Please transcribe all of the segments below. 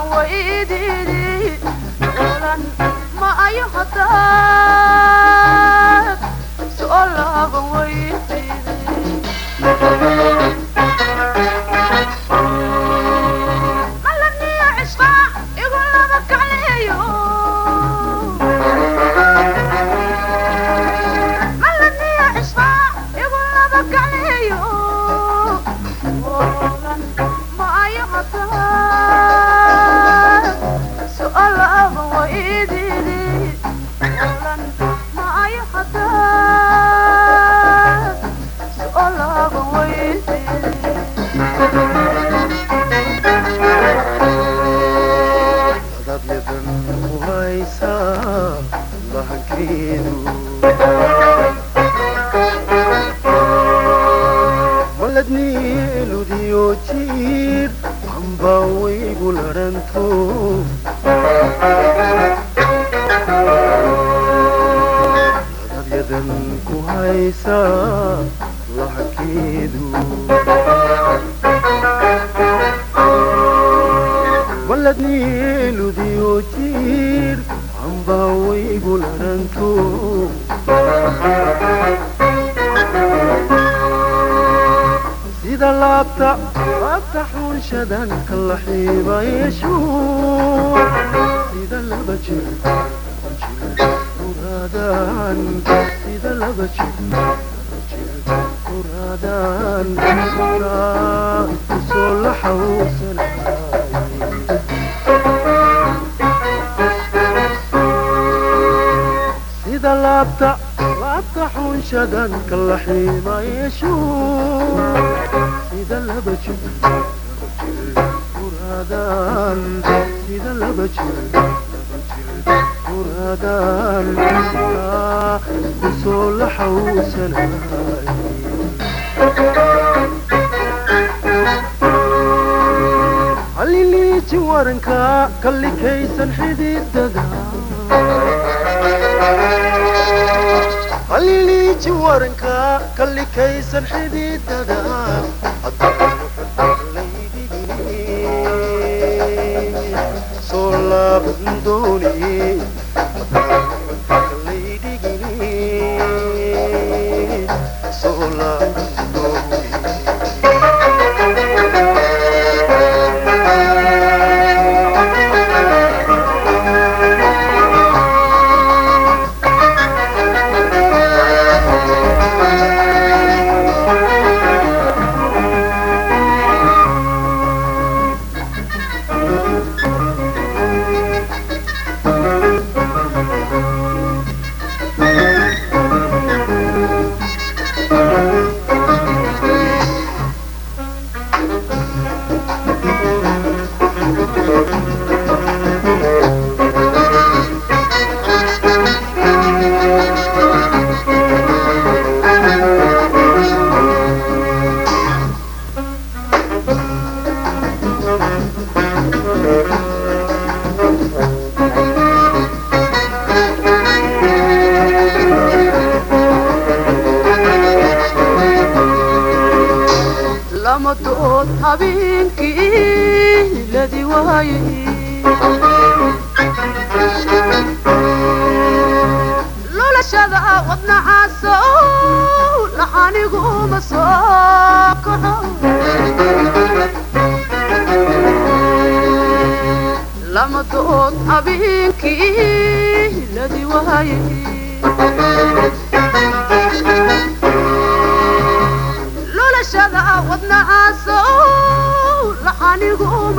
so'olaaban waydidi oolan ma haysaa lahankeedu waladniiludiyo jiir amba waygu laranto sida laabta laabta xunshadan kala xiibayeeshu sida laba jir uraadaan laba jir uraadaan soo la xawsanay sida laabta laabta xunshadan kala xiimayeeshu sida laba jir uraadaan sida laba jir uraadaan kusoo la xawsanay halliliiji waranka kallikaysan xididada halliliiji waranka kallikaysan xididada soo laaban dooni aaladii waaye lulashada ah wadnacaaso laxanigu uma soo kaho lama dood abiinkii ladii waaye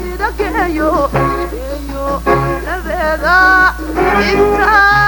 sidakeeyo labeeda intaa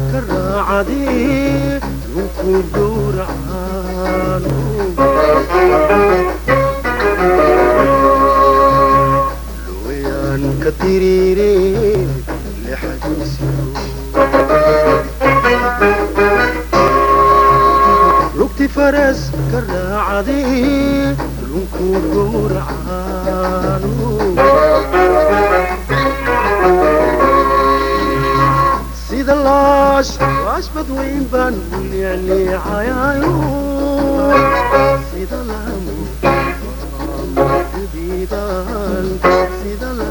عديد وكدور عالو لويان كتيريري لحديثي لوكتي فرس كرا عديد وكدور تطويبا يعني عيون سيدنا سيدنا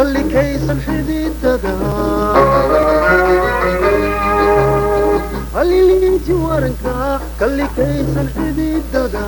قال لي كيس الحديد دادا قال لي لي جوارنكا قال لي كيس الحديد دادا